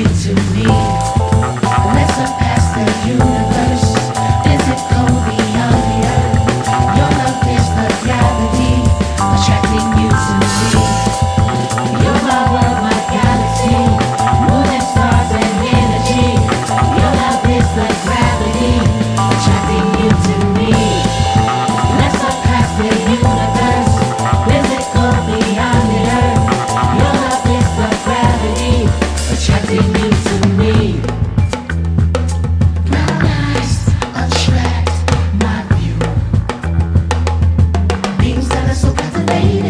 you to me. Let's surpass the universe, Is it cold? baby.